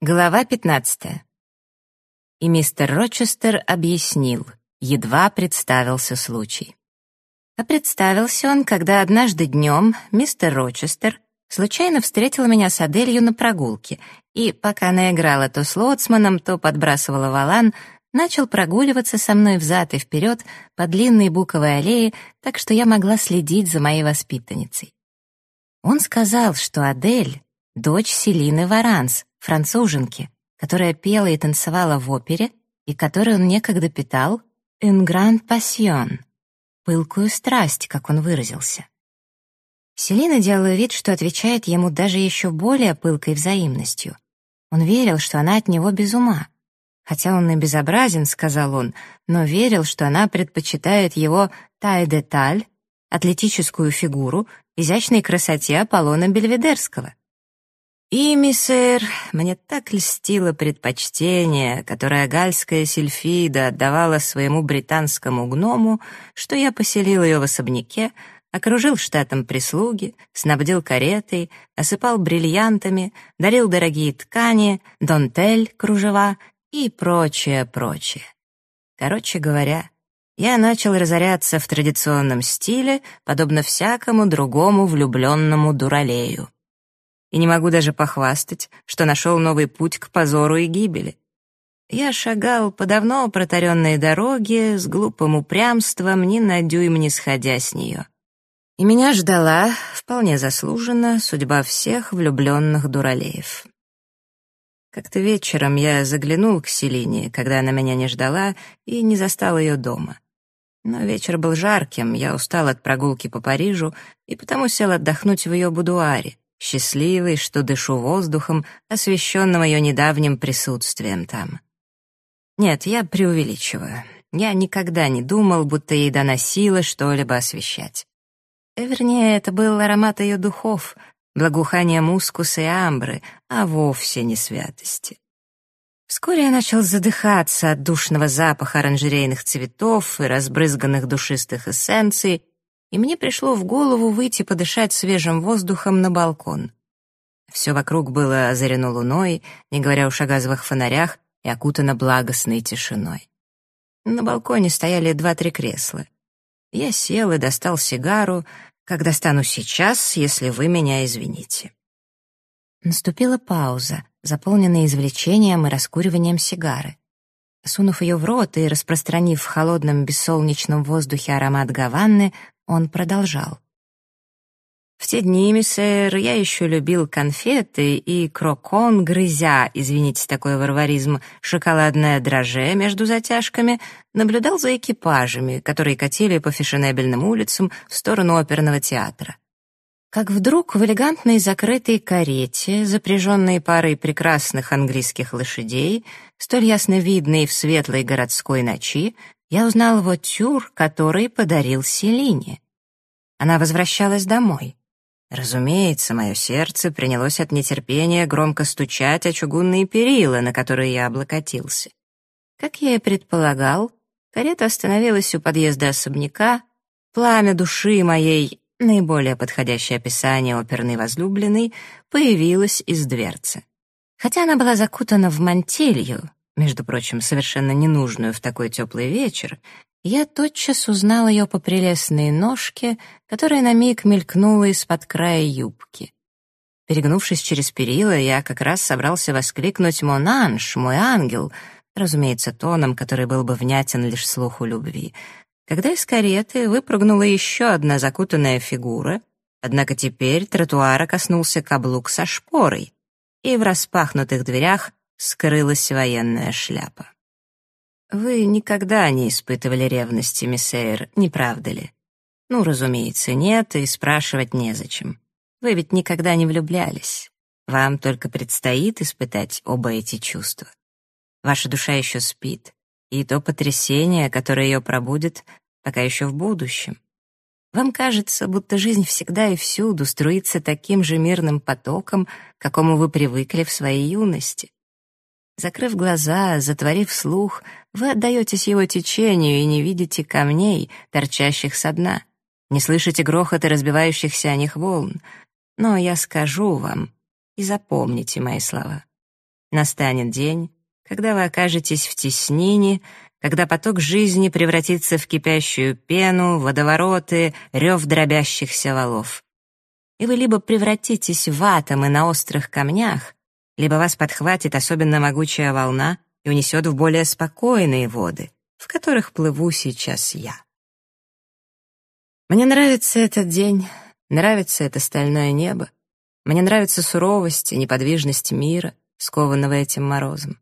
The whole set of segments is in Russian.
Глава 15. И мистер Рочестер объяснил, едва представился случай. А представился он, когда однажды днем мистер Рочестер случайно встретил меня с Аделью на прогулке, и, пока она играла то с лоцманом, то подбрасывала валан, начал прогуливаться со мной взад и вперед по длинной буковой аллее, так что я могла следить за моей воспитанницей. Он сказал, что Адель — дочь Селины Варанс, француженки, которая пела и танцевала в опере и которой он некогда питал «un grand passion» — пылкую страсть, как он выразился. Селина делала вид, что отвечает ему даже еще более пылкой взаимностью. Он верил, что она от него без ума. Хотя он и безобразен, сказал он, но верил, что она предпочитает его тай-деталь, атлетическую фигуру, изящной красоте Аполлона Бельведерского. И, миссер, мне так льстило предпочтение, которое гальская сильфида отдавала своему британскому гному, что я поселил ее в особняке, окружил штатом прислуги, снабдил каретой, осыпал бриллиантами, дарил дорогие ткани, донтель, кружева и прочее, прочее. Короче говоря, я начал разоряться в традиционном стиле, подобно всякому другому влюбленному дуралею и не могу даже похвастать, что нашел новый путь к позору и гибели. Я шагал по давно протаренной дороге с глупым упрямством, ни на дюйм не сходя с нее. И меня ждала, вполне заслуженно, судьба всех влюбленных дуралеев. Как-то вечером я заглянул к Селине, когда она меня не ждала, и не застал ее дома. Но вечер был жарким, я устал от прогулки по Парижу и потому сел отдохнуть в ее будуаре счастливый, что дышу воздухом, освещенным ее недавним присутствием там. Нет, я преувеличиваю. Я никогда не думал, будто ей дана сила что-либо освещать. Э, вернее, это был аромат ее духов, благоухание мускуса и амбры, а вовсе не святости. Вскоре я начал задыхаться от душного запаха оранжерейных цветов и разбрызганных душистых эссенций, и мне пришло в голову выйти подышать свежим воздухом на балкон. Все вокруг было озарено луной, не говоря уж о газовых фонарях, и окутано благостной тишиной. На балконе стояли два-три кресла. Я сел и достал сигару, как достану сейчас, если вы меня извините. Наступила пауза, заполненная извлечением и раскуриванием сигары. Сунув ее в рот и распространив в холодном бессолнечном воздухе аромат гаванны, он продолжал. В те дни, миссер, я еще любил конфеты и крокон, грызя, извините такой варваризм, шоколадное драже между затяжками, наблюдал за экипажами, которые катили по фешенебельным улицам в сторону оперного театра. Как вдруг в элегантной закрытой карете, запряженной парой прекрасных английских лошадей, столь ясно видной в светлой городской ночи, я узнал вот тюр, который подарил Селине. Она возвращалась домой. Разумеется, мое сердце принялось от нетерпения громко стучать о чугунные перила, на которые я облокотился. Как я и предполагал, карета остановилась у подъезда особняка, пламя души моей, наиболее подходящее описание оперной возлюбленной, появилось из дверцы. Хотя она была закутана в мантилью, между прочим, совершенно ненужную в такой теплый вечер, я тотчас узнал ее по прелестной ножке, которая на миг мелькнула из-под края юбки. Перегнувшись через перила, я как раз собрался воскликнуть «Монанж, мой ангел», разумеется, тоном, который был бы внятен лишь слуху любви, когда из кареты выпрыгнула еще одна закутанная фигура, однако теперь тротуара коснулся каблук со шпорой, и в распахнутых дверях скрылась военная шляпа. Вы никогда не испытывали ревности, миссейр, не правда ли? Ну, разумеется, нет, и спрашивать незачем. Вы ведь никогда не влюблялись. Вам только предстоит испытать оба эти чувства. Ваша душа еще спит, и то потрясение, которое ее пробудет, пока еще в будущем. Вам кажется, будто жизнь всегда и всюду струится таким же мирным потоком, к какому вы привыкли в своей юности. Закрыв глаза, затворив слух, вы отдаетесь его течению и не видите камней, торчащих со дна, не слышите грохота разбивающихся о них волн. Но я скажу вам, и запомните мои слова. Настанет день, когда вы окажетесь в теснине, когда поток жизни превратится в кипящую пену, водовороты, рев дробящихся валов. И вы либо превратитесь в атомы на острых камнях, либо вас подхватит особенно могучая волна и унесет в более спокойные воды, в которых плыву сейчас я. Мне нравится этот день, нравится это стальное небо, мне нравится суровость и неподвижность мира, скованного этим морозом.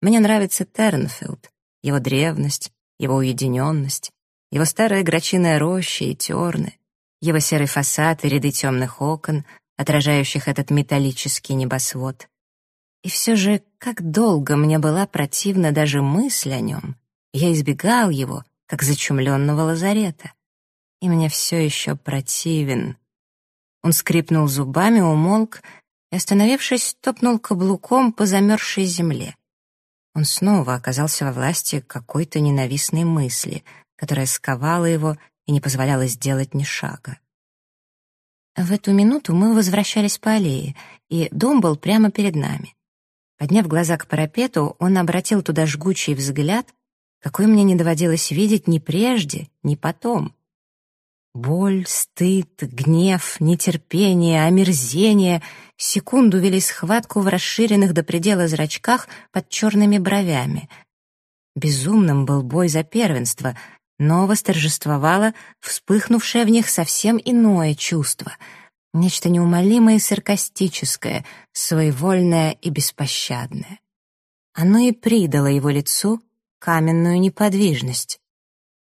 Мне нравится Тернфилд, его древность, его уединенность, его старая грачиная роща и терны, его серый фасад и ряды темных окон, отражающих этот металлический небосвод. И все же, как долго мне была противна даже мысль о нем. Я избегал его, как зачумленного лазарета. И мне все еще противен. Он скрипнул зубами, умолк и, остановившись, топнул каблуком по замерзшей земле. Он снова оказался во власти какой-то ненавистной мысли, которая сковала его и не позволяла сделать ни шага. В эту минуту мы возвращались по аллее, и дом был прямо перед нами. Подняв глаза к парапету, он обратил туда жгучий взгляд, какой мне не доводилось видеть ни прежде, ни потом. Боль, стыд, гнев, нетерпение, омерзение секунду вели схватку в расширенных до предела зрачках под черными бровями. Безумным был бой за первенство, но восторжествовало вспыхнувшее в них совсем иное чувство — Нечто неумолимое и саркастическое, своевольное и беспощадное. Оно и придало его лицу каменную неподвижность.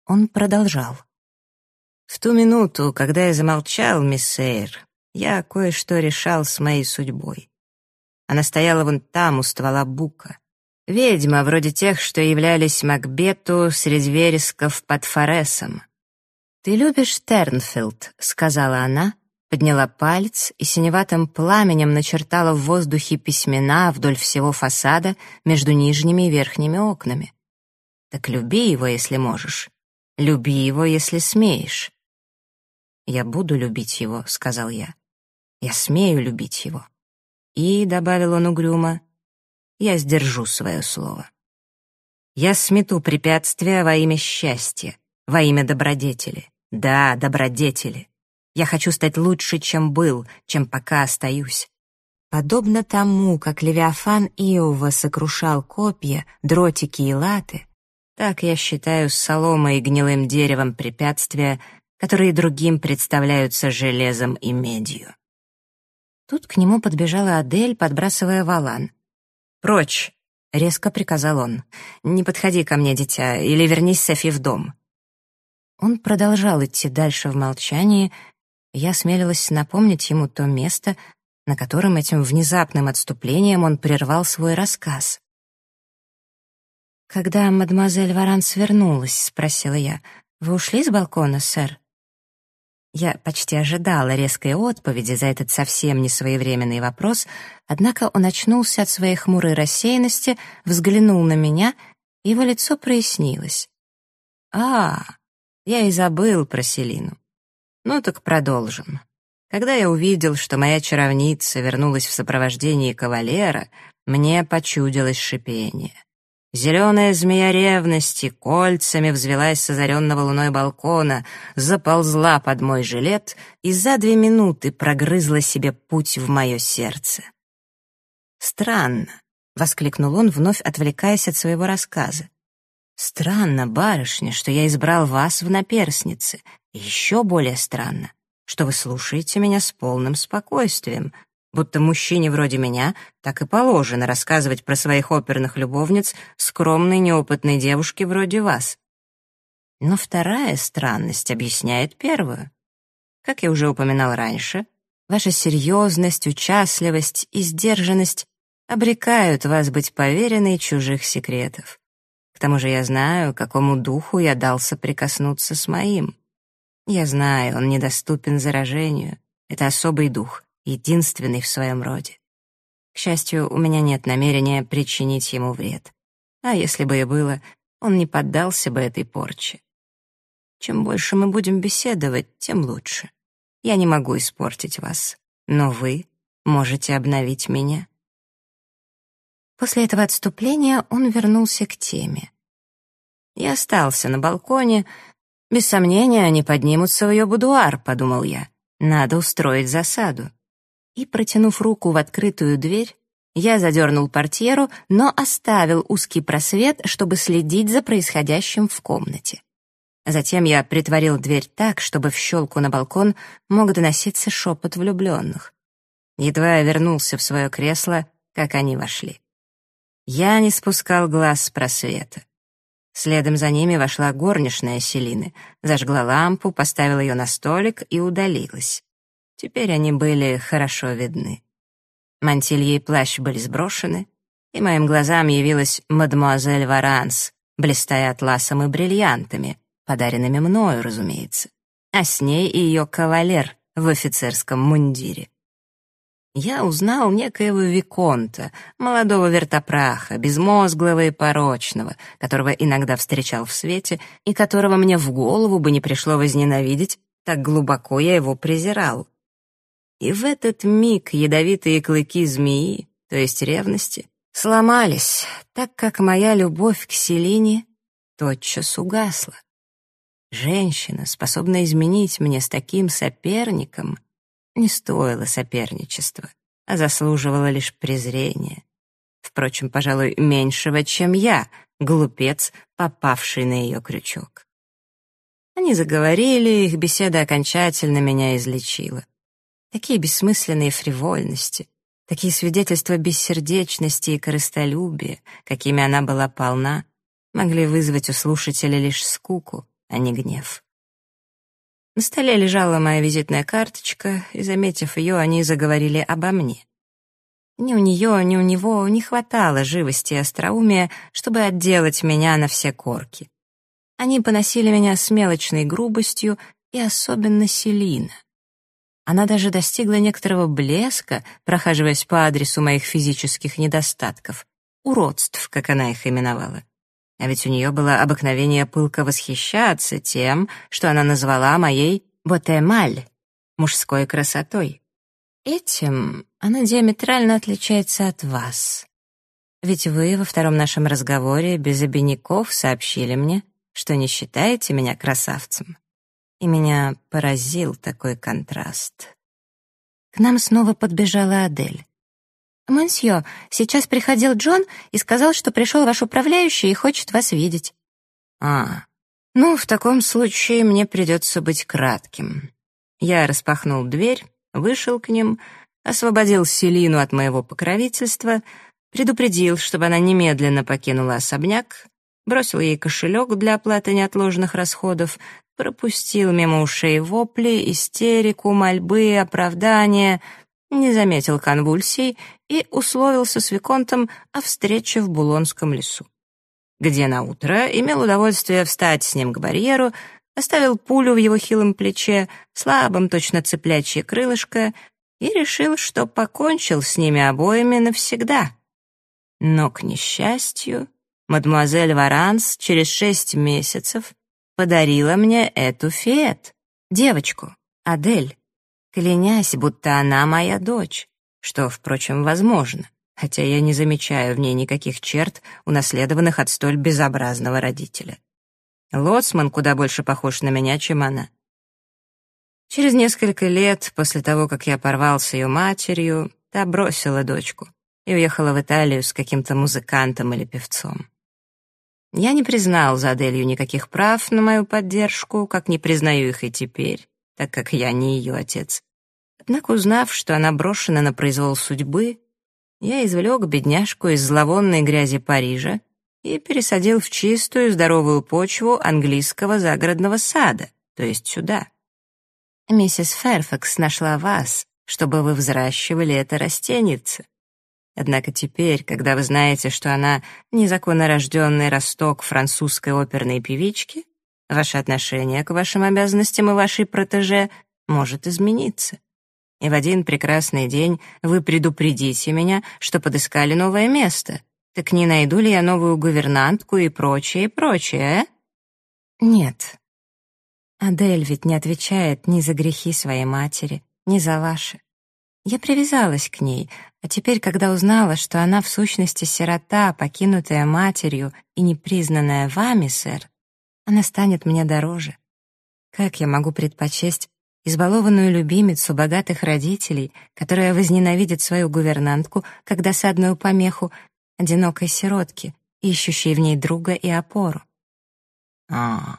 Он продолжал. «В ту минуту, когда я замолчал, мисс Эйр, я кое-что решал с моей судьбой. Она стояла вон там, у ствола бука. Ведьма, вроде тех, что являлись Макбету среди вересков под Форесом. «Ты любишь Тернфилд», — сказала она, подняла палец и синеватым пламенем начертала в воздухе письмена вдоль всего фасада между нижними и верхними окнами. Так люби его, если можешь. Люби его, если смеешь. «Я буду любить его», — сказал я. «Я смею любить его». И, — добавил он угрюмо, — «я сдержу свое слово». Я смету препятствия во имя счастья, во имя добродетели. Да, добродетели. Я хочу стать лучше, чем был, чем пока остаюсь. Подобно тому, как Левиафан Иова сокрушал копья, дротики и латы, так я считаю с соломой и гнилым деревом препятствия, которые другим представляются железом и медью. Тут к нему подбежала Адель, подбрасывая валан. «Прочь!» — резко приказал он. «Не подходи ко мне, дитя, или вернись Софи в дом». Он продолжал идти дальше в молчании, я смелилась напомнить ему то место, на котором этим внезапным отступлением он прервал свой рассказ. «Когда мадемуазель Варан свернулась?» — спросила я. «Вы ушли с балкона, сэр?» Я почти ожидала резкой отповеди за этот совсем не своевременный вопрос, однако он очнулся от своей хмурой рассеянности, взглянул на меня, и его лицо прояснилось. «А, я и забыл про Селину. Ну так продолжим. Когда я увидел, что моя чаровница вернулась в сопровождении кавалера, мне почудилось шипение. Зеленая змея ревности кольцами взвелась с озаренного луной балкона, заползла под мой жилет и за две минуты прогрызла себе путь в мое сердце. «Странно», — воскликнул он, вновь отвлекаясь от своего рассказа. «Странно, барышня, что я избрал вас в наперснице, еще более странно, что вы слушаете меня с полным спокойствием, будто мужчине вроде меня так и положено рассказывать про своих оперных любовниц скромной неопытной девушке вроде вас. Но вторая странность объясняет первую. Как я уже упоминал раньше, ваша серьезность, участливость и сдержанность обрекают вас быть поверенной чужих секретов. К тому же я знаю, какому духу я дался прикоснуться с моим. Я знаю, он недоступен заражению. Это особый дух, единственный в своем роде. К счастью, у меня нет намерения причинить ему вред. А если бы и было, он не поддался бы этой порче. Чем больше мы будем беседовать, тем лучше. Я не могу испортить вас, но вы можете обновить меня. После этого отступления он вернулся к теме. Я остался на балконе. Без сомнения, они поднимутся в ее будуар, подумал я. Надо устроить засаду. И, протянув руку в открытую дверь, я задернул портьеру, но оставил узкий просвет, чтобы следить за происходящим в комнате. Затем я притворил дверь так, чтобы в щелку на балкон мог доноситься шепот влюбленных. Едва я вернулся в свое кресло, как они вошли. Я не спускал глаз с просвета. Следом за ними вошла горничная Селины, зажгла лампу, поставила ее на столик и удалилась. Теперь они были хорошо видны. Мантилье и плащ были сброшены, и моим глазам явилась мадемуазель Варанс, блистая атласом и бриллиантами, подаренными мною, разумеется, а с ней и ее кавалер в офицерском мундире я узнал некоего Виконта, молодого вертопраха, безмозглого и порочного, которого иногда встречал в свете и которого мне в голову бы не пришло возненавидеть, так глубоко я его презирал. И в этот миг ядовитые клыки змеи, то есть ревности, сломались, так как моя любовь к Селине тотчас угасла. Женщина, способная изменить мне с таким соперником, не стоило соперничества, а заслуживала лишь презрения. Впрочем, пожалуй, меньшего, чем я, глупец, попавший на ее крючок. Они заговорили, их беседа окончательно меня излечила. Такие бессмысленные фривольности, такие свидетельства бессердечности и корыстолюбия, какими она была полна, могли вызвать у слушателя лишь скуку, а не гнев. На столе лежала моя визитная карточка, и, заметив ее, они заговорили обо мне. Ни у нее, ни у него не хватало живости и остроумия, чтобы отделать меня на все корки. Они поносили меня с мелочной грубостью и особенно Селина. Она даже достигла некоторого блеска, прохаживаясь по адресу моих физических недостатков, уродств, как она их именовала. А ведь у нее было обыкновение пылко восхищаться тем, что она назвала моей «ботемаль» — мужской красотой. Этим она диаметрально отличается от вас. Ведь вы во втором нашем разговоре без обиняков сообщили мне, что не считаете меня красавцем. И меня поразил такой контраст. К нам снова подбежала Адель. «Монсье, сейчас приходил Джон и сказал, что пришел ваш управляющий и хочет вас видеть». «А, ну, в таком случае мне придется быть кратким». Я распахнул дверь, вышел к ним, освободил Селину от моего покровительства, предупредил, чтобы она немедленно покинула особняк, бросил ей кошелек для оплаты неотложных расходов, пропустил мимо ушей вопли, истерику, мольбы, оправдания — не заметил конвульсий и условился с Виконтом о встрече в Булонском лесу, где на утро имел удовольствие встать с ним к барьеру, оставил пулю в его хилом плече, слабым точно цыплячье крылышко, и решил, что покончил с ними обоими навсегда. Но, к несчастью, мадемуазель Варанс через шесть месяцев подарила мне эту фет, девочку, Адель клянясь, будто она моя дочь, что, впрочем, возможно, хотя я не замечаю в ней никаких черт, унаследованных от столь безобразного родителя. Лоцман куда больше похож на меня, чем она. Через несколько лет после того, как я порвал с ее матерью, та бросила дочку и уехала в Италию с каким-то музыкантом или певцом. Я не признал за Аделью никаких прав на мою поддержку, как не признаю их и теперь так как я не ее отец. Однако, узнав, что она брошена на произвол судьбы, я извлек бедняжку из зловонной грязи Парижа и пересадил в чистую, здоровую почву английского загородного сада, то есть сюда. Миссис Ферфакс нашла вас, чтобы вы взращивали это растенице. Однако теперь, когда вы знаете, что она незаконно рожденный росток французской оперной певички, Ваше отношение к вашим обязанностям и вашей протеже может измениться. И в один прекрасный день вы предупредите меня, что подыскали новое место. Так не найду ли я новую гувернантку и прочее, и прочее, а? Нет. Адель ведь не отвечает ни за грехи своей матери, ни за ваши. Я привязалась к ней, а теперь, когда узнала, что она в сущности сирота, покинутая матерью и непризнанная вами, сэр, она станет мне дороже. Как я могу предпочесть избалованную любимицу богатых родителей, которая возненавидит свою гувернантку как досадную помеху, одинокой сиротки, ищущей в ней друга и опору. А,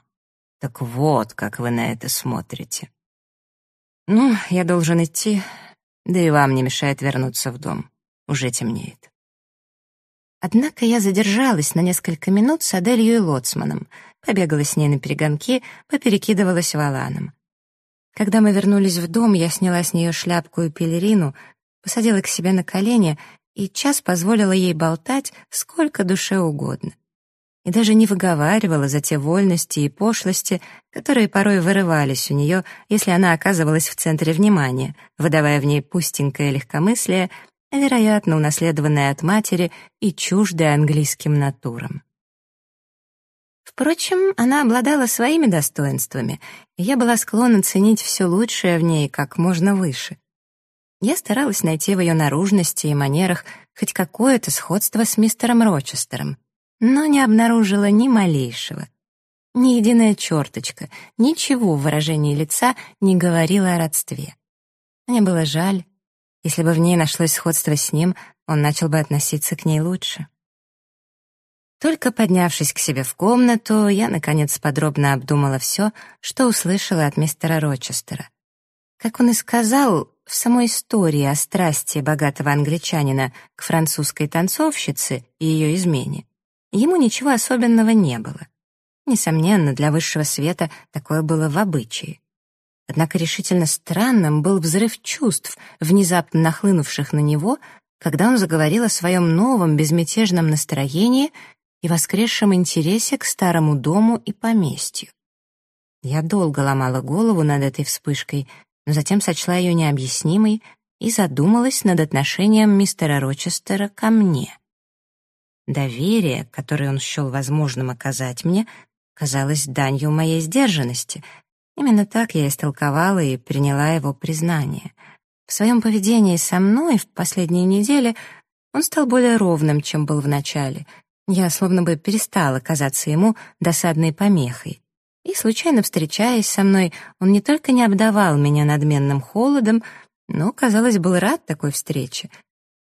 так вот, как вы на это смотрите. Ну, я должен идти, да и вам не мешает вернуться в дом. Уже темнеет. Однако я задержалась на несколько минут с Аделью и Лоцманом, побегала с ней на перегонки, поперекидывалась валаном. Когда мы вернулись в дом, я сняла с нее шляпку и пелерину, посадила к себе на колени и час позволила ей болтать сколько душе угодно. И даже не выговаривала за те вольности и пошлости, которые порой вырывались у нее, если она оказывалась в центре внимания, выдавая в ней пустенькое легкомыслие, вероятно, унаследованное от матери и чуждое английским натурам. Впрочем, она обладала своими достоинствами, и я была склонна ценить все лучшее в ней как можно выше. Я старалась найти в ее наружности и манерах хоть какое-то сходство с мистером Рочестером, но не обнаружила ни малейшего. Ни единая черточка, ничего в выражении лица не говорила о родстве. Мне было жаль. Если бы в ней нашлось сходство с ним, он начал бы относиться к ней лучше. Только поднявшись к себе в комнату, я, наконец, подробно обдумала все, что услышала от мистера Рочестера. Как он и сказал, в самой истории о страсти богатого англичанина к французской танцовщице и ее измене ему ничего особенного не было. Несомненно, для высшего света такое было в обычае. Однако решительно странным был взрыв чувств, внезапно нахлынувших на него, когда он заговорил о своем новом безмятежном настроении и воскресшем интересе к старому дому и поместью. Я долго ломала голову над этой вспышкой, но затем сочла ее необъяснимой и задумалась над отношением мистера Рочестера ко мне. Доверие, которое он счел возможным оказать мне, казалось данью моей сдержанности. Именно так я истолковала и приняла его признание. В своем поведении со мной в последние недели он стал более ровным, чем был в начале — я словно бы перестала казаться ему досадной помехой. И, случайно встречаясь со мной, он не только не обдавал меня надменным холодом, но, казалось, был рад такой встрече.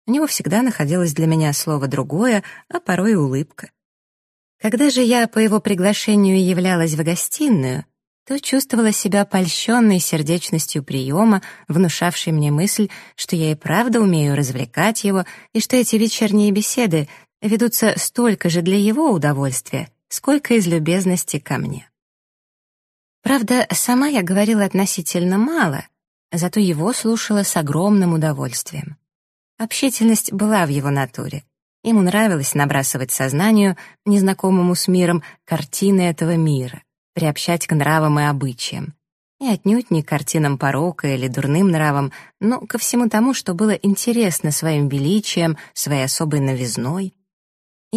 У него всегда находилось для меня слово другое, а порой и улыбка. Когда же я по его приглашению являлась в гостиную, то чувствовала себя польщенной сердечностью приема, внушавшей мне мысль, что я и правда умею развлекать его, и что эти вечерние беседы ведутся столько же для его удовольствия, сколько из любезности ко мне. Правда, сама я говорила относительно мало, зато его слушала с огромным удовольствием. Общительность была в его натуре. Ему нравилось набрасывать сознанию, незнакомому с миром, картины этого мира, приобщать к нравам и обычаям. И отнюдь не картинам порока или дурным нравам, но ко всему тому, что было интересно своим величием, своей особой новизной,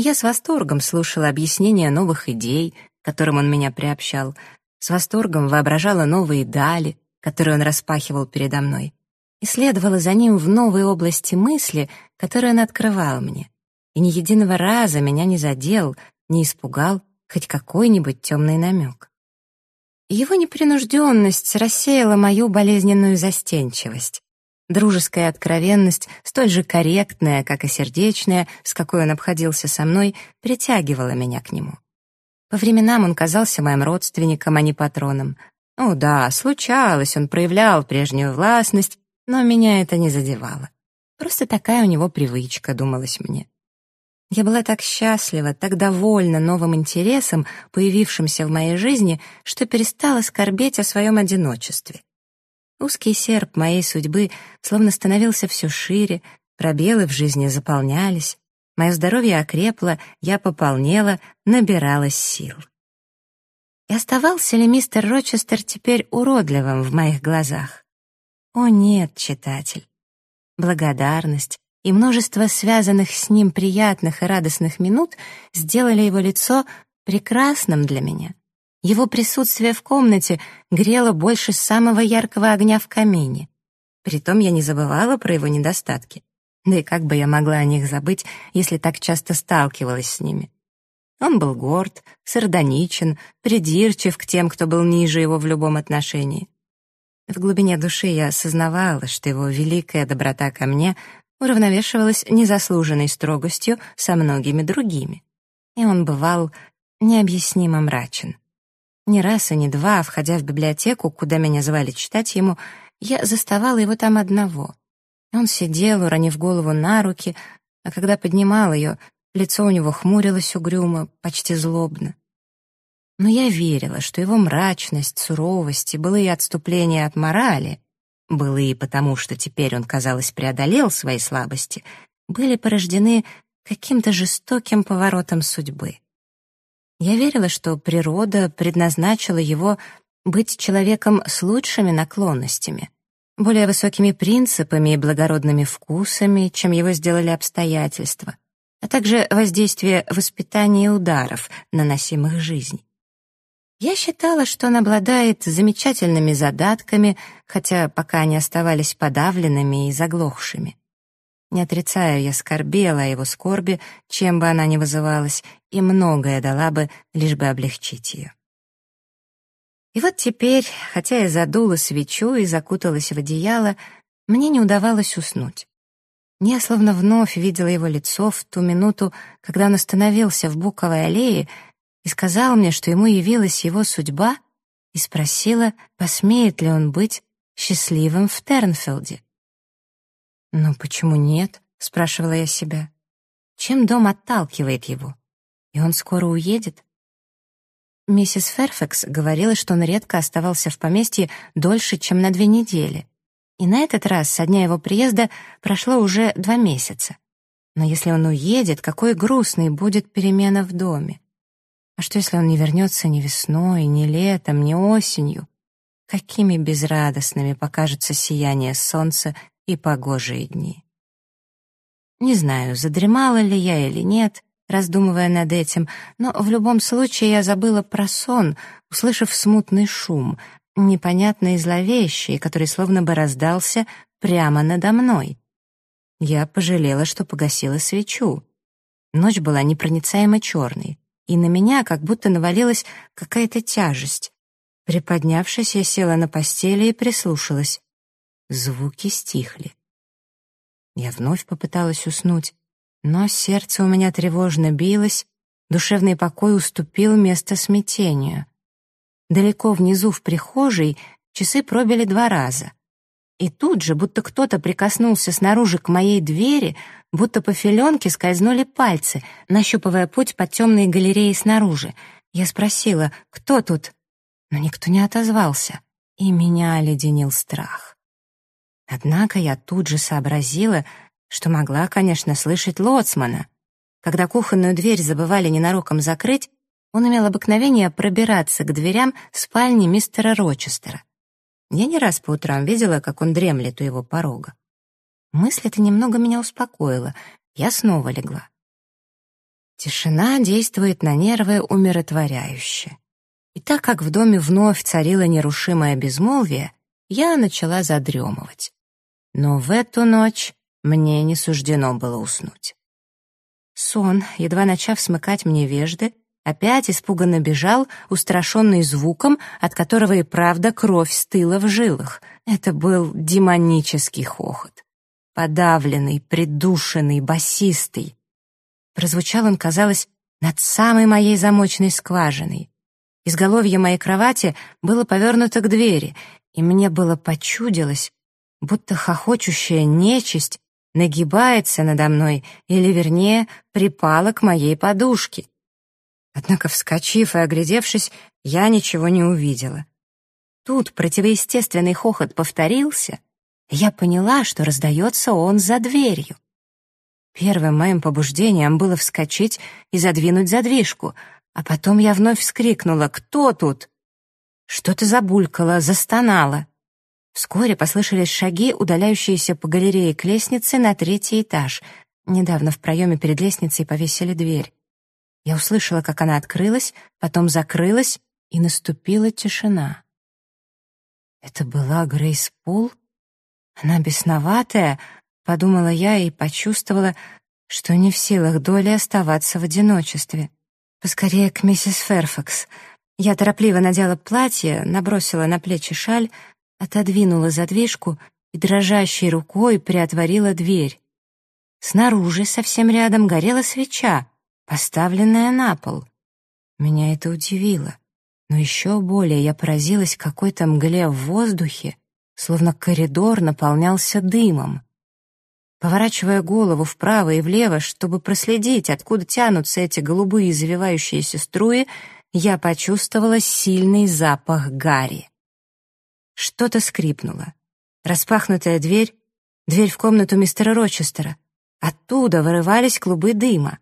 я с восторгом слушала объяснения новых идей, которым он меня приобщал, с восторгом воображала новые дали, которые он распахивал передо мной, и следовала за ним в новые области мысли, которые он открывал мне. И ни единого раза меня не задел, не испугал хоть какой-нибудь темный намек. Его непринужденность рассеяла мою болезненную застенчивость. Дружеская откровенность, столь же корректная, как и сердечная, с какой он обходился со мной, притягивала меня к нему. По временам он казался моим родственником, а не патроном. О да, случалось, он проявлял прежнюю властность, но меня это не задевало. Просто такая у него привычка, думалось мне. Я была так счастлива, так довольна новым интересом, появившимся в моей жизни, что перестала скорбеть о своем одиночестве. Узкий серп моей судьбы словно становился все шире, пробелы в жизни заполнялись, мое здоровье окрепло, я пополнела, набиралась сил. И оставался ли мистер Рочестер теперь уродливым в моих глазах? О нет, читатель. Благодарность и множество связанных с ним приятных и радостных минут сделали его лицо прекрасным для меня. Его присутствие в комнате грело больше самого яркого огня в камине. Притом я не забывала про его недостатки. Да и как бы я могла о них забыть, если так часто сталкивалась с ними? Он был горд, сардоничен, придирчив к тем, кто был ниже его в любом отношении. В глубине души я осознавала, что его великая доброта ко мне уравновешивалась незаслуженной строгостью со многими другими. И он бывал необъяснимо мрачен. Ни раз и ни два, входя в библиотеку, куда меня звали читать ему, я заставала его там одного. Он сидел, уронив голову на руки, а когда поднимал ее, лицо у него хмурилось угрюмо, почти злобно. Но я верила, что его мрачность, суровость и былые отступления от морали, былые потому, что теперь он, казалось, преодолел свои слабости, были порождены каким-то жестоким поворотом судьбы. Я верила, что природа предназначила его быть человеком с лучшими наклонностями, более высокими принципами и благородными вкусами, чем его сделали обстоятельства, а также воздействие воспитания и ударов, наносимых жизнь. Я считала, что он обладает замечательными задатками, хотя пока они оставались подавленными и заглохшими. Не отрицаю, я скорбела о его скорби, чем бы она ни вызывалась, и многое дала бы, лишь бы облегчить ее. И вот теперь, хотя я задула свечу и закуталась в одеяло, мне не удавалось уснуть. Я словно вновь видела его лицо в ту минуту, когда он остановился в буковой аллее и сказал мне, что ему явилась его судьба, и спросила, посмеет ли он быть счастливым в Тернфилде. «Но почему нет?» — спрашивала я себя. «Чем дом отталкивает его? И он скоро уедет?» Миссис Ферфакс говорила, что он редко оставался в поместье дольше, чем на две недели. И на этот раз со дня его приезда прошло уже два месяца. Но если он уедет, какой грустной будет перемена в доме. А что, если он не вернется ни весной, ни летом, ни осенью? Какими безрадостными покажется сияние солнца и погожие дни. Не знаю, задремала ли я или нет, раздумывая над этим, но в любом случае я забыла про сон, услышав смутный шум, непонятный и зловещий, который словно бы раздался прямо надо мной. Я пожалела, что погасила свечу. Ночь была непроницаемо черной, и на меня как будто навалилась какая-то тяжесть. Приподнявшись, я села на постели и прислушалась. Звуки стихли. Я вновь попыталась уснуть, но сердце у меня тревожно билось, душевный покой уступил место смятению. Далеко внизу в прихожей часы пробили два раза. И тут же, будто кто-то прикоснулся снаружи к моей двери, будто по филенке скользнули пальцы, нащупывая путь по темной галерее снаружи. Я спросила, кто тут? Но никто не отозвался, и меня оледенил страх. Однако я тут же сообразила, что могла, конечно, слышать лоцмана. Когда кухонную дверь забывали ненароком закрыть, он имел обыкновение пробираться к дверям спальни мистера Рочестера. Я не раз по утрам видела, как он дремлет у его порога. Мысль эта немного меня успокоила. Я снова легла. Тишина действует на нервы умиротворяюще. И так как в доме вновь царило нерушимое безмолвие, я начала задремывать. Но в эту ночь мне не суждено было уснуть. Сон, едва начав смыкать мне вежды, опять испуганно бежал, устрашенный звуком, от которого и правда кровь стыла в жилах. Это был демонический хохот. Подавленный, придушенный, басистый. Прозвучал он, казалось, над самой моей замочной скважиной. Изголовье моей кровати было повернуто к двери, и мне было почудилось, будто хохочущая нечисть нагибается надо мной, или, вернее, припала к моей подушке. Однако, вскочив и оглядевшись, я ничего не увидела. Тут противоестественный хохот повторился, и я поняла, что раздается он за дверью. Первым моим побуждением было вскочить и задвинуть задвижку, а потом я вновь вскрикнула «Кто тут?». Что-то забулькало, застонало. Вскоре послышались шаги, удаляющиеся по галерее к лестнице на третий этаж. Недавно в проеме перед лестницей повесили дверь. Я услышала, как она открылась, потом закрылась, и наступила тишина. Это была Грейс Пул? Она бесноватая, подумала я и почувствовала, что не в силах доли оставаться в одиночестве. Поскорее к миссис Ферфакс. Я торопливо надела платье, набросила на плечи шаль, отодвинула задвижку и дрожащей рукой приотворила дверь. Снаружи, совсем рядом, горела свеча, поставленная на пол. Меня это удивило, но еще более я поразилась какой-то мгле в воздухе, словно коридор наполнялся дымом. Поворачивая голову вправо и влево, чтобы проследить, откуда тянутся эти голубые завивающиеся струи, я почувствовала сильный запах гари. Что-то скрипнуло. Распахнутая дверь, дверь в комнату мистера Рочестера. Оттуда вырывались клубы дыма.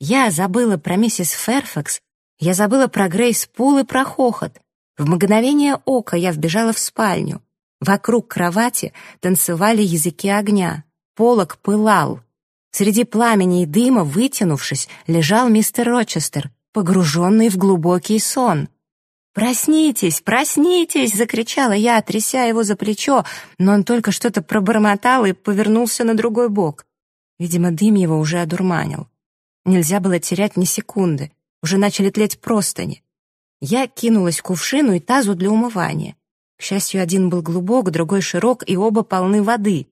Я забыла про миссис Ферфакс, я забыла про Грейс Пул и про хохот. В мгновение ока я вбежала в спальню. Вокруг кровати танцевали языки огня. Полок пылал. Среди пламени и дыма, вытянувшись, лежал мистер Рочестер, погруженный в глубокий сон. «Проснитесь, проснитесь!» — закричала я, тряся его за плечо, но он только что-то пробормотал и повернулся на другой бок. Видимо, дым его уже одурманил. Нельзя было терять ни секунды. Уже начали тлеть простыни. Я кинулась к кувшину и тазу для умывания. К счастью, один был глубок, другой широк, и оба полны воды.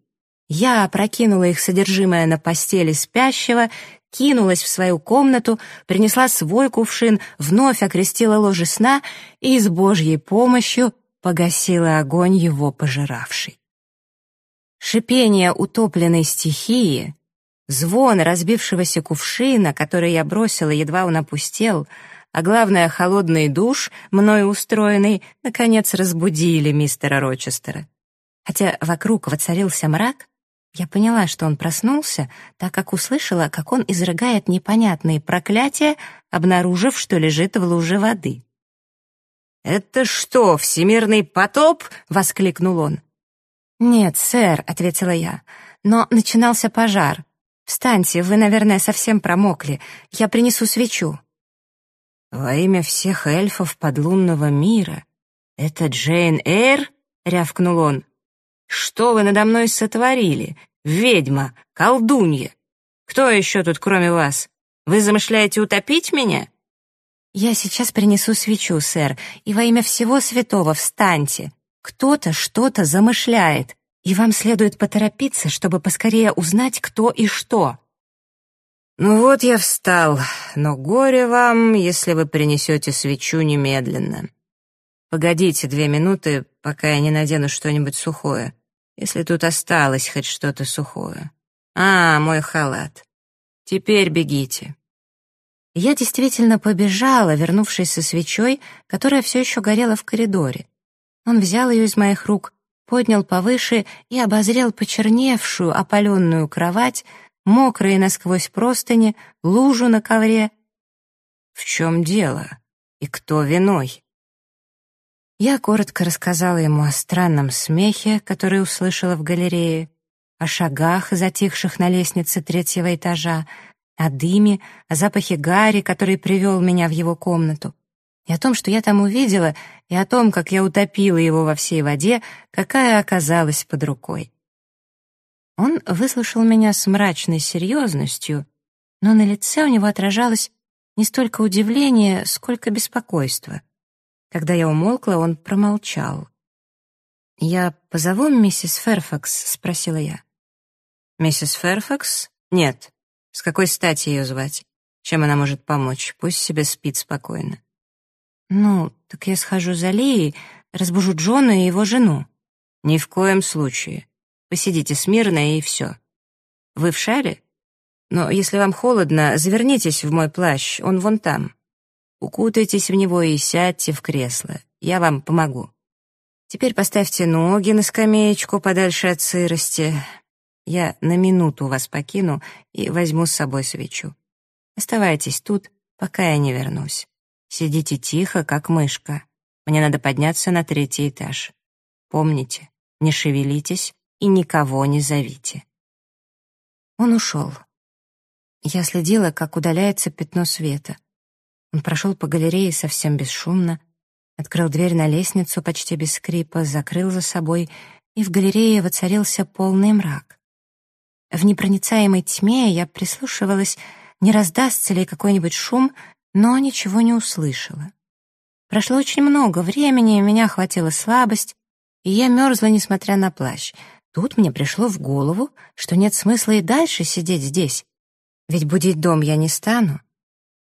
Я опрокинула их содержимое на постели спящего, кинулась в свою комнату, принесла свой кувшин, вновь окрестила ложе сна и с Божьей помощью погасила огонь его пожиравший. Шипение утопленной стихии, звон разбившегося кувшина, который я бросила, едва он опустел, а главное, холодный душ, мною устроенный, наконец разбудили мистера Рочестера. Хотя вокруг воцарился мрак, я поняла, что он проснулся, так как услышала, как он изрыгает непонятные проклятия, обнаружив, что лежит в луже воды. «Это что, всемирный потоп?» — воскликнул он. «Нет, сэр», — ответила я, — «но начинался пожар. Встаньте, вы, наверное, совсем промокли. Я принесу свечу». «Во имя всех эльфов подлунного мира, это Джейн Эйр?» — рявкнул он. Что вы надо мной сотворили? Ведьма, колдунья! Кто еще тут, кроме вас? Вы замышляете утопить меня?» «Я сейчас принесу свечу, сэр, и во имя всего святого встаньте. Кто-то что-то замышляет, и вам следует поторопиться, чтобы поскорее узнать, кто и что». «Ну вот я встал, но горе вам, если вы принесете свечу немедленно. Погодите две минуты, пока я не надену что-нибудь сухое, если тут осталось хоть что-то сухое. А, мой халат. Теперь бегите. Я действительно побежала, вернувшись со свечой, которая все еще горела в коридоре. Он взял ее из моих рук, поднял повыше и обозрел почерневшую, опаленную кровать, мокрые насквозь простыни, лужу на ковре. В чем дело? И кто виной? Я коротко рассказала ему о странном смехе, который услышала в галерее, о шагах, затихших на лестнице третьего этажа, о дыме, о запахе гари, который привел меня в его комнату, и о том, что я там увидела, и о том, как я утопила его во всей воде, какая оказалась под рукой. Он выслушал меня с мрачной серьезностью, но на лице у него отражалось не столько удивление, сколько беспокойство — когда я умолкла, он промолчал. «Я позову миссис Ферфакс?» — спросила я. «Миссис Ферфакс? Нет. С какой стати ее звать? Чем она может помочь? Пусть себе спит спокойно». «Ну, так я схожу за Лией, разбужу Джона и его жену». «Ни в коем случае. Посидите смирно и все. Вы в шаре? Но если вам холодно, завернитесь в мой плащ, он вон там». Укутайтесь в него и сядьте в кресло. Я вам помогу. Теперь поставьте ноги на скамеечку подальше от сырости. Я на минуту вас покину и возьму с собой свечу. Оставайтесь тут, пока я не вернусь. Сидите тихо, как мышка. Мне надо подняться на третий этаж. Помните, не шевелитесь и никого не зовите. Он ушел. Я следила, как удаляется пятно света. Он прошел по галерее совсем бесшумно, открыл дверь на лестницу почти без скрипа, закрыл за собой и в галерее воцарился полный мрак. В непроницаемой тьме я прислушивалась, не раздастся ли какой-нибудь шум, но ничего не услышала. Прошло очень много времени, меня охватила слабость, и я мерзла, несмотря на плащ. Тут мне пришло в голову, что нет смысла и дальше сидеть здесь, ведь будить дом я не стану.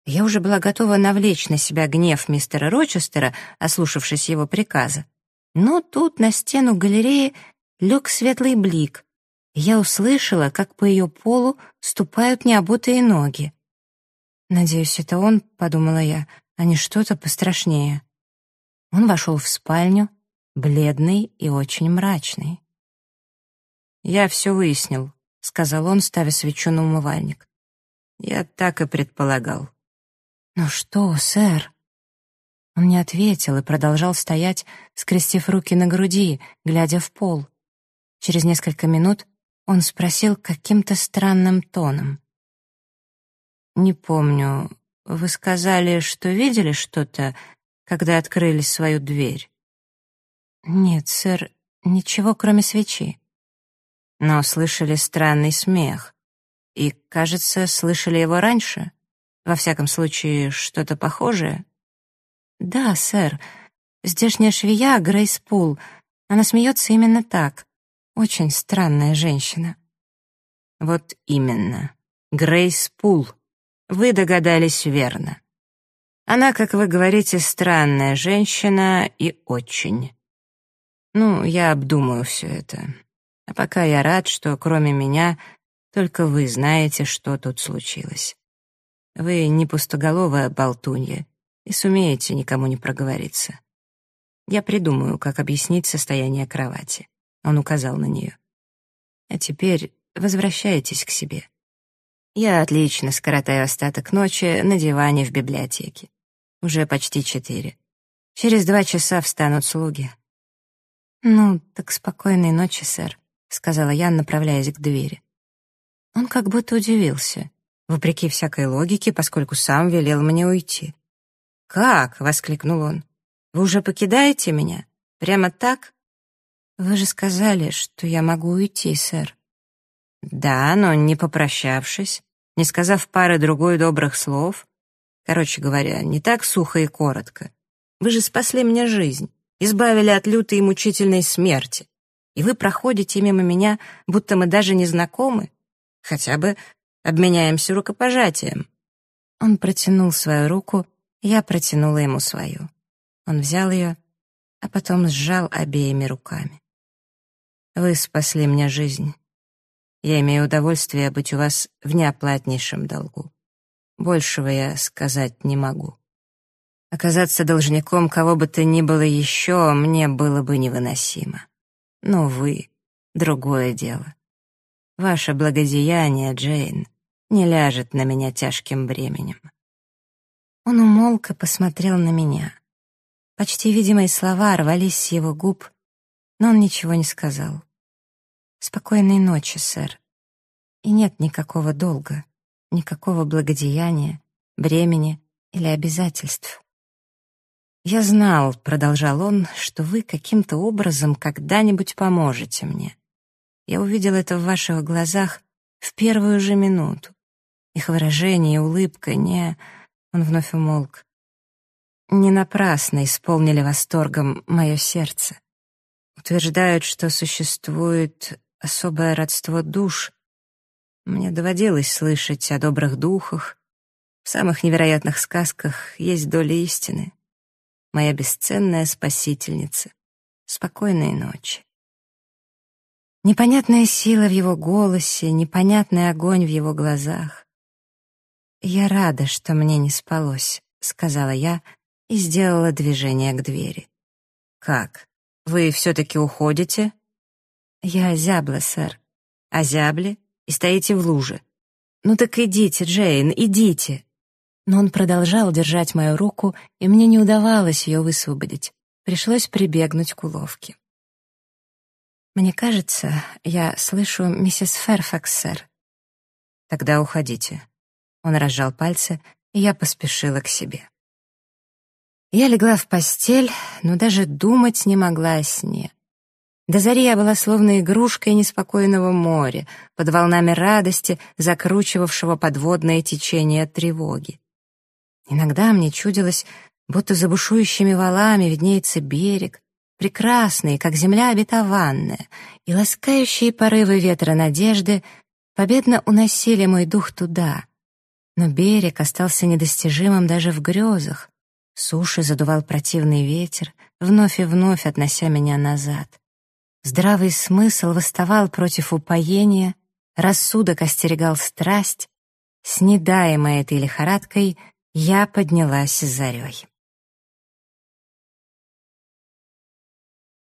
Я уже была готова навлечь на себя гнев мистера Рочестера, ослушавшись его приказа. Но тут на стену галереи лег светлый блик, я услышала, как по ее полу ступают необутые ноги. «Надеюсь, это он», — подумала я, — «а не что-то пострашнее». Он вошел в спальню, бледный и очень мрачный. «Я все выяснил», — сказал он, ставя свечу на умывальник. «Я так и предполагал». «Ну что, сэр?» Он не ответил и продолжал стоять, скрестив руки на груди, глядя в пол. Через несколько минут он спросил каким-то странным тоном. «Не помню, вы сказали, что видели что-то, когда открыли свою дверь?» «Нет, сэр, ничего, кроме свечи». «Но слышали странный смех. И, кажется, слышали его раньше?» Во всяком случае, что-то похожее? Да, сэр. Здешняя швея Грейс Пул. Она смеется именно так. Очень странная женщина. Вот именно. Грейс Пул. Вы догадались верно. Она, как вы говорите, странная женщина и очень. Ну, я обдумаю все это. А пока я рад, что кроме меня только вы знаете, что тут случилось. Вы не пустоголовая болтунья и сумеете никому не проговориться. Я придумаю, как объяснить состояние кровати. Он указал на нее. А теперь возвращайтесь к себе. Я отлично скоротаю остаток ночи на диване в библиотеке. Уже почти четыре. Через два часа встанут слуги. «Ну, так спокойной ночи, сэр», — сказала я, направляясь к двери. Он как будто удивился вопреки всякой логике, поскольку сам велел мне уйти. «Как?» — воскликнул он. «Вы уже покидаете меня? Прямо так?» «Вы же сказали, что я могу уйти, сэр». «Да, но не попрощавшись, не сказав пары другой добрых слов. Короче говоря, не так сухо и коротко. Вы же спасли мне жизнь, избавили от лютой и мучительной смерти. И вы проходите мимо меня, будто мы даже не знакомы. Хотя бы Обменяемся рукопожатием». Он протянул свою руку, я протянула ему свою. Он взял ее, а потом сжал обеими руками. «Вы спасли мне жизнь. Я имею удовольствие быть у вас в неоплатнейшем долгу. Большего я сказать не могу. Оказаться должником кого бы то ни было еще мне было бы невыносимо. Но вы — другое дело. Ваше благодеяние, Джейн, не ляжет на меня тяжким бременем. Он умолк и посмотрел на меня. Почти видимые слова рвались с его губ, но он ничего не сказал. «Спокойной ночи, сэр. И нет никакого долга, никакого благодеяния, бремени или обязательств. «Я знал», — продолжал он, — «что вы каким-то образом когда-нибудь поможете мне. Я увидел это в ваших глазах в первую же минуту. Их выражение и улыбка не... Он вновь умолк. Не напрасно исполнили восторгом мое сердце. Утверждают, что существует особое родство душ. Мне доводилось слышать о добрых духах. В самых невероятных сказках есть доля истины. Моя бесценная спасительница. Спокойной ночи. Непонятная сила в его голосе, непонятный огонь в его глазах. «Я рада, что мне не спалось», — сказала я и сделала движение к двери. «Как? Вы все-таки уходите?» «Я озябла, сэр». «Озябли? И стоите в луже?» «Ну так идите, Джейн, идите!» Но он продолжал держать мою руку, и мне не удавалось ее высвободить. Пришлось прибегнуть к уловке. «Мне кажется, я слышу миссис Ферфакс, сэр». «Тогда уходите. Он разжал пальцы, и я поспешила к себе. Я легла в постель, но даже думать не могла о сне. До зари я была словно игрушкой неспокойного моря, под волнами радости, закручивавшего подводное течение тревоги. Иногда мне чудилось, будто за бушующими валами виднеется берег, прекрасный, как земля обетованная, и ласкающие порывы ветра надежды победно уносили мой дух туда. Но берег остался недостижимым даже в грезах. Суши задувал противный ветер, вновь и вновь относя меня назад. Здравый смысл восставал против упоения, рассудок остерегал страсть. Снедаемая этой лихорадкой, я поднялась зарей.